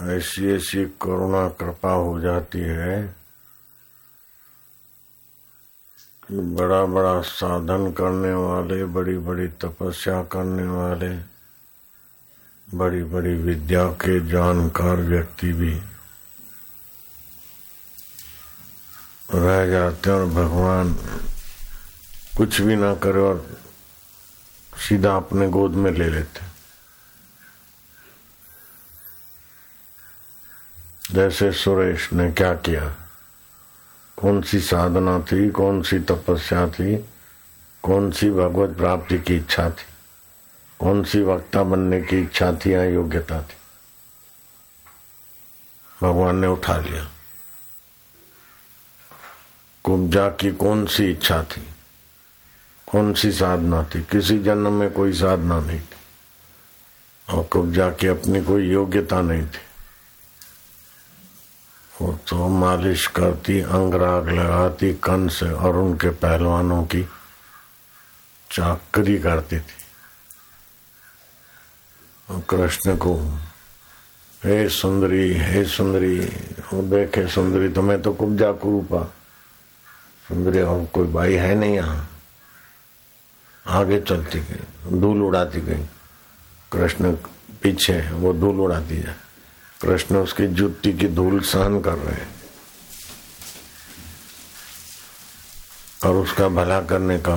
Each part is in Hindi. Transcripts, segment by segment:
ऐसी ऐसी करुणा कृपा हो जाती है कि बड़ा बड़ा साधन करने वाले, बड़ी बड़ी तपस्या करने वाले, बड़ी बड़ी विद्या के जानकार व्यक्ति भी रह जाते हैं और भगवान कुछ भी ना करे और सीधा अपने गोद में ले लेते जैसे सुरेश ने क्या किया? कौन सी साधना थी कौन सी तपस्या थी कौन सी भगवत प्राप्ति की इच्छा थी कौन सी वक्ता बनने की इच्छा थी या योग्यता थी? भगवान ने उठा लिया। कुब्जा की कौन सी इच्छा थी? कौन सी साधना थी? किसी जन्म में कोई साधना नहीं थी। और कुब्जा की अपनी कोई योग्यता नहीं थी। वो तो मालिश करती, अंगराग लगाती, कन से और उनके पहलवानों की चाकरी करती थी। और कृष्ण को, हे सुंदरी हे सुंदरी, वो देखे सुंदरी तो मैं तो कुब्जा कुरूपा सुंदरी, और कोई भाई है नहीं यहाँ। आगे चलती गई, धूल उड़ाती गई। कृष्ण पीछे, वो धूल उड़ाती जाए कृष्ण उसकी जुत्ती की धूल सहन कर रहे हैं। और उसका भला करने का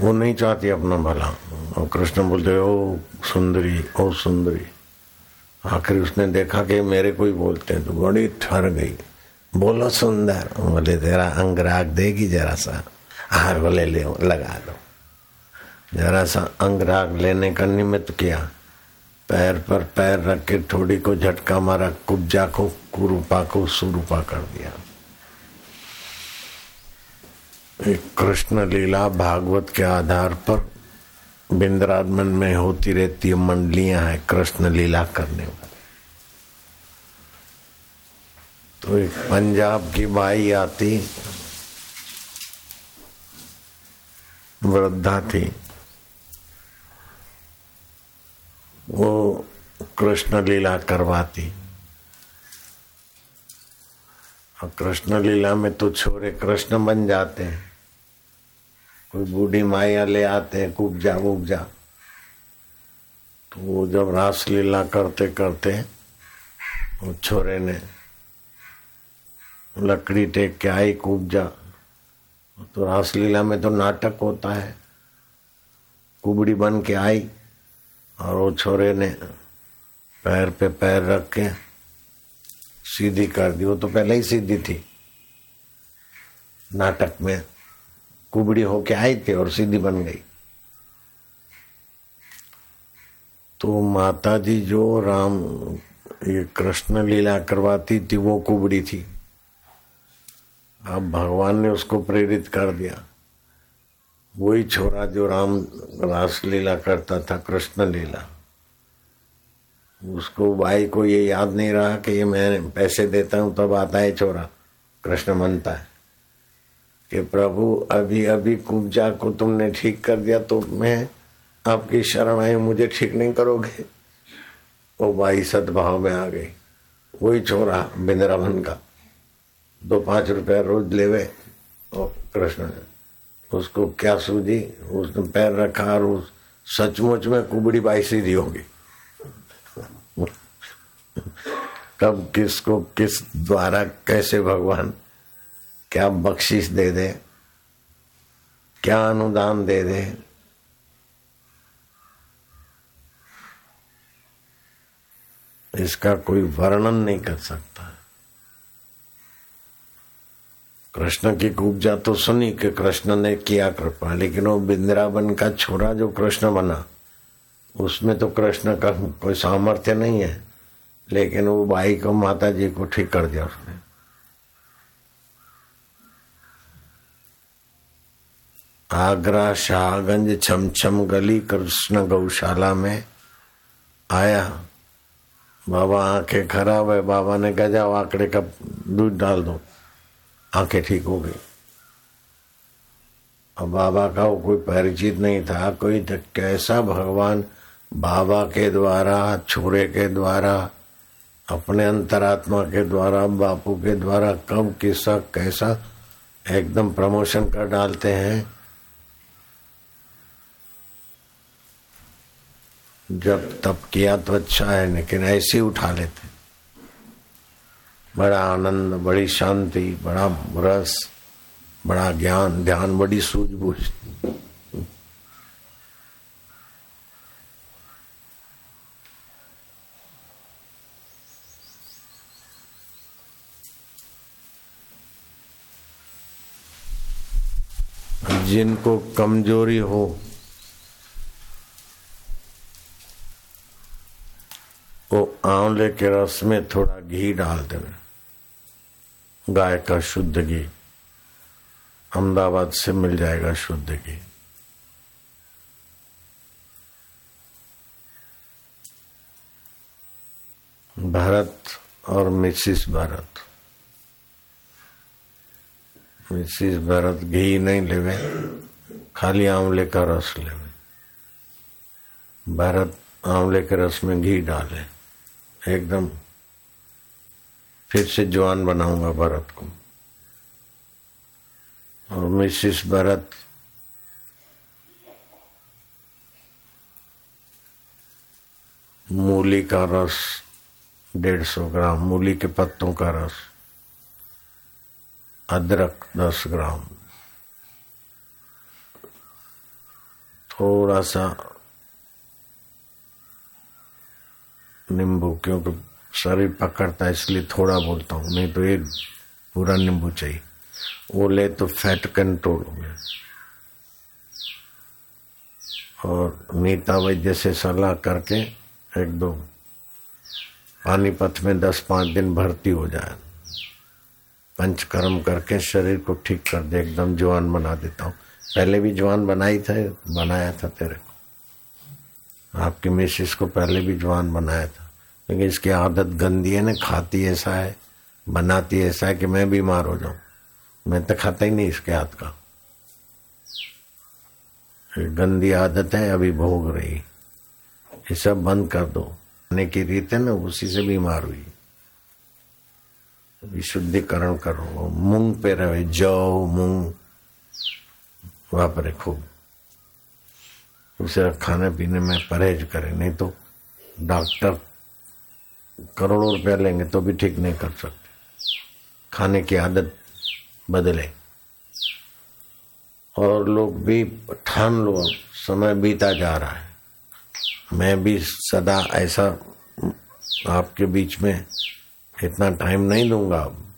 वो नहीं चाहती अपना भला। और कृष्ण बोलते, ओ सुंदरी ओ सुंदरी, आखिर उसने देखा कि मेरे को ही बोलते हैं तो बड़ी ठहर गई। बोलो सुंदर। बोले, तेरा अंगराग देगी जरा सा, हार बोले ले लगा दो जरा सा अंगराग लेने का निमित्त किया। पैर पर पैर रख के थोड़ी को झटका मारा, कुब्जा को कुरूपा को सुरूपा कर दिया। कृष्ण लीला भागवत के आधार पर बिंद्राजमन में होती रहती है, मंडलियाँ हैं कृष्ण लीला करने वाली। तो एक पंजाब की बाई आती, वृद्धा थी। वो कृष्ण लीला करवाती। और कृष्ण लीला में तो छोरे कृष्ण बन जाते हैं। कोई बूढ़ी माया ले आते हैं कुब्जा उबजा तो वो जब रास लीला करते करते, वो छोरे ने लकड़ी टेक के आई कुब्जा तो रासलीला में तो नाटक होता है। कुबड़ी बन के आई। और वो छोरे ने पैर पे पैर रख के सीधी कर दी। वो तो पहले ही सीधी थी। नाटक में कुबड़ी होके आई थी और सीधी बन गई। तो माता जी जो राम, ये कृष्ण लीला करवाती थी, वो कुबड़ी थी। अब भगवान ने उसको प्रेरित कर दिया। वही छोरा जो राम रास लीला करता था, कृष्ण लीला। उसको भाई को ये याद नहीं रहा कि ये मैं पैसे देता हूँ, तब आता है छोरा। कृष्ण मनता है कि प्रभु अभी अभी कुब्जा को तुमने ठीक कर दिया तो मैं आपकी शरण आई मुझे ठीक नहीं करोगे। वो भाई सद्भाव में आ गई। वही छोरा बिंद्रावन का। दो पाँच रुपया रोज लेवे और कृष्ण ने उसको क्या सूझी उसने पैर रखा और उस सचमुच में कुबड़ी बाई सीधी होगी कब किसको, किस द्वारा, कैसे भगवान क्या बख्शिश दे दे, क्या अनुदान दे दे? इसका कोई वर्णन नहीं कर सकता। कृष्ण की उपजा तो सुनी कि कृष्ण ने किया कृपा, लेकिन वो बिंद्रावन का छोरा जो कृष्ण बना, उसमें तो कृष्ण का कोई सामर्थ्य नहीं है, लेकिन वो बाई को माता जी को ठीक कर दिया उसने। आगरा, शाहगंज, छमछम गली, कृष्ण गौशाला में आया। बाबा आँखें खराब है, बाबा ने कहा, जाओ आंकड़े का दूध डाल दो। आँखें ठीक हो गई। अब बाबा का वो कोई परिचित नहीं था, कोई कैसा भगवान बाबा के द्वारा, छोरे के द्वारा, अपने अंतरात्मा के द्वारा, बापू के द्वारा, कब किसा कैसा, एकदम प्रमोशन कर डालते हैं। जब तब किया तो अच्छा है, लेकिन ऐसे उठा लेते। बड़ा आनंद, बड़ी शांति, बड़ा रस, बड़ा ज्ञान, ध्यान, बड़ी सूझबूझ। जिनको कमज़ोरी हो, वो आंवले के रस में थोड़ा घी डाल देना गाय का शुद्ध घी। अहमदाबाद से मिल जाएगा शुद्ध घी। भारत और मिसिस भारत। मिसिस भारत घी नहीं लेवे, खाली आंवले का रस लेवे। भरत आंवले के रस में घी डाले, एकदम फिर से जवान बनाऊँगा भरत को। और मिसिस भरत मूली का रस, डेढ़ सौ ग्राम, मूली के पत्तों का रस, अदरक दस ग्राम। थोड़ा सा नींबू, क्योंकि शरीर पकड़ता है, इसलिए थोड़ा बोलता हूँ। नहीं तो एक पूरा नींबू चाहिए। वो ले तो फैट कंट्रोल हो गया। और नीता वैद्य से सलाह करके एक दो पानीपत में दस पाँच दिन भर्ती हो जाए। पंचकर्म करके शरीर को ठीक कर दे, एकदम जवान बना देता हूँ। पहले भी जवान बनाई था, बनाया था तेरे को। आपकी मिसिस को पहले भी जवान बनाया था। लेकिन इसकी आदत गंदी है ना, खाती ऐसा है, बनाती ऐसा है कि मैं बीमार हो जाऊँ। मैं तो खाता ही नहीं इसके हाथ का। गंदी आदत है, अभी भोग रही। ये सब बंद कर दो। खाने की रीत है ना, उसी से बीमार हुई। विशुद्धिकरण करो। मूंग पे रहे, जौ, मूंग। वापरे खूब। उसे खाने पीने में परहेज करे, नहीं तो डॉक्टर करोड़ों रुपया लेंगे तो भी ठीक नहीं कर सकते। खाने की आदत बदले। और लोग भी, ठान लो समय बीता जा रहा है। मैं भी सदा ऐसा, आपके बीच में इतना टाइम नहीं दूँगा। अब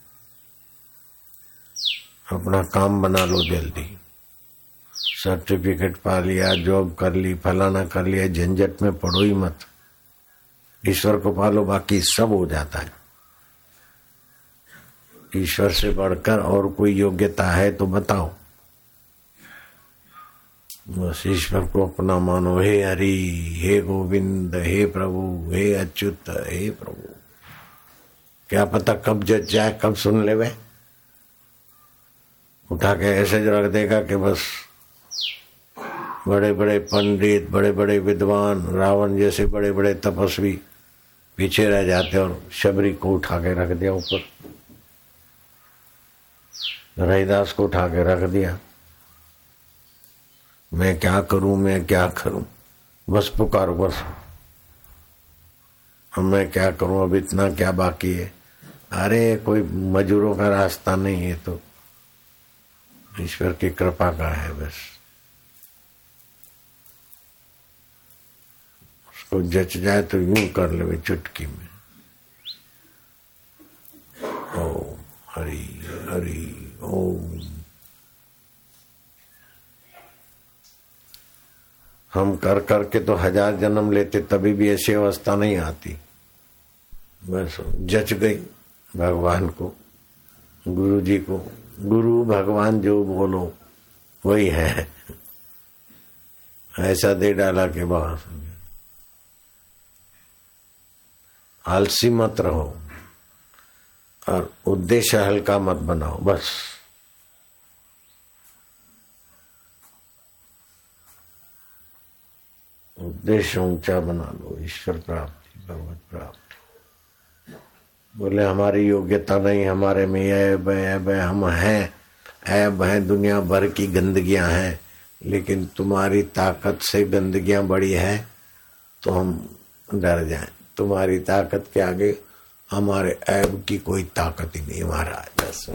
अपना काम बना लो जल्दी। सर्टिफिकेट पा लिया जॉब कर ली, फलाना कर लिया, झंझट में पढ़ो ही मत। ईश्वर को पालो, बाकी सब हो जाता है। ईश्वर से बढ़कर और कोई योग्यता है तो बताओ। बस ईश्वर को अपना मानो, हे हरि, हे गोविंद, हे प्रभु, हे अच्युत, हे प्रभु। क्या पता कब जज जाए, कब सुन ले वे उठा के ऐसे रख देगा कि बस बड़े बड़े पंडित बड़े बड़े विद्वान, रावण जैसे बड़े बड़े तपस्वी पीछे रह जाते और शबरी को उठा के रख दिया ऊपर। रहीदास को उठा के रख दिया। मैं क्या करूँ, मैं क्या करूँ? बस पुकारो, बस। अब मैं क्या करूँ? अब इतना क्या बाकी है? अरे, कोई मजूरों का रास्ता नहीं है तो। ईश्वर की कृपा का है बस। उसको जच जाए तो यूँ कर ले चुटकी में। ओ हरि हरि, ओम। हम कर करके तो हज़ार जन्म लेते, तभी भी ऐसी अवस्था नहीं आती। बस जच गई भगवान को गुरु जी को, गुरु भगवान जो बोलो, वही है। ऐसा दे डाला के बाहर आलसी मत रहो और उद्देश्य हल्का मत बनाओ, बस। उद्देश्य ऊँचा बना लो, ईश्वर प्राप्ति, भगवत प्राप्ति। बोले, हमारी योग्यता नहीं, हमारे में ऐब ऐब, हम हैं। ऐब हैं, दुनिया भर की गंदगियाँ हैं, लेकिन तुम्हारी ताकत से गंदगियाँ बड़ी है तो हम डर जाएँ। तुम्हारी ताकत के आगे हमारे ऐब की कोई ताकत ही नहीं, महाराज।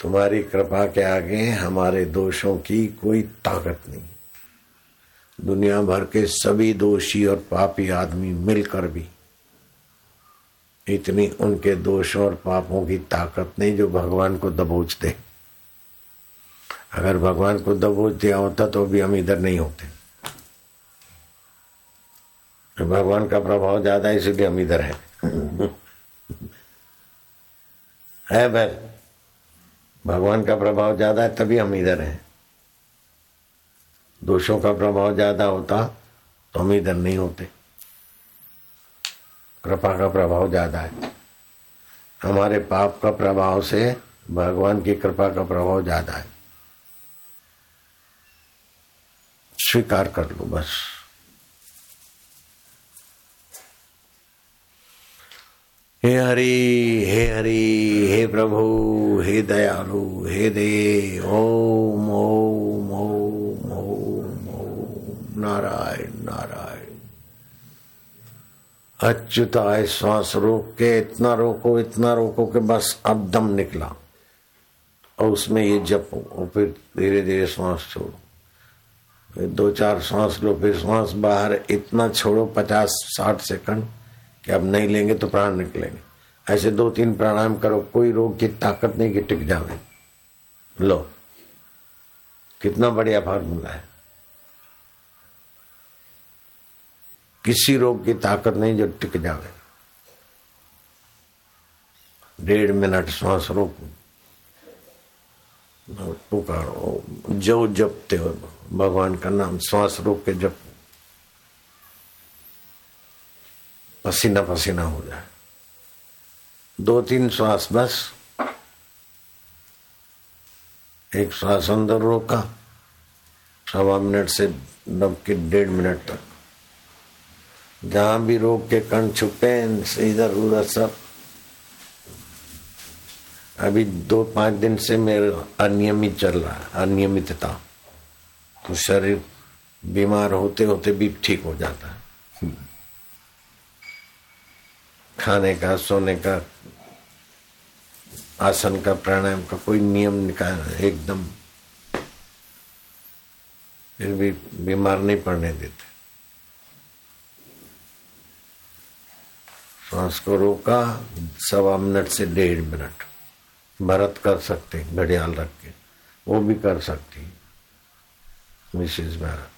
तुम्हारी कृपा के आगे हमारे दोषों की कोई ताकत नहीं। दुनिया भर के सभी दोषी और पापी आदमी मिलकर भी इतनी उनके दोषों और पापों की ताकत नहीं जो भगवान को दबोच दे। अगर भगवान को दबोच दिया होता तो भी हम इधर नहीं होते। भगवान का प्रभाव ज़्यादा है, इसलिए हम इधर है। है भाई भगवान का प्रभाव ज़्यादा है, तभी हम इधर हैं। दोषों का प्रभाव ज़्यादा होता तो हम इधर नहीं होते। कृपा का प्रभाव ज़्यादा है। हमारे पाप का प्रभाव से भगवान की कृपा का प्रभाव ज़्यादा है। स्वीकार कर लो, बस। हे हरि हे हरि, हे प्रभु, हे दयालु, हे दे ओम ओम ओम ओम ओम नारायण। नारायण अच्युताय श्वास रोक के, इतना रोको इतना रोको कि बस अब दम निकला। और उसमें ये जपो, और फिर धीरे धीरे श्वास छोड़ो। दो चार श्वास लो, फिर श्वास बाहर, इतना छोड़ो, पचास, साठ सेकंड। कि अब नहीं लेंगे तो प्राण निकलेंगे। ऐसे दो तीन प्राणायाम करो, कोई रोग की ताकत नहीं कि टिक जावे। लो। कितना बढ़िया फार्मूला है। किसी रोग की ताकत नहीं जो टिक जावे। डेढ़ मिनट श्वास रोको। पुकारो जो जपते हो, भगवान का नाम श्वास रोक के जप। पसीना पसीना हो जाए। दो तीन श्वास बस। एक श्वास अंदर रोका। सवा मिनट से के डेढ़ मिनट तक। जहाँ भी रोक के कण छुपे इधर उधर सब। अभी दो पाँच दिन से मेरे अनियमित चल रहा है, अनियमितता। तो शरीर बीमार होते होते भी ठीक हो जाता है। खाने का, सोने का, आसन का, प्राणायाम का कोई नियम निकाल, एकदम। फिर भी बीमार नहीं पड़ने देते। श्वास को रोका, सवा मिनट से डेढ़ मिनट। भरत कर सकते घड़ियाल रख के। वो भी कर सकती मिसेज भरत।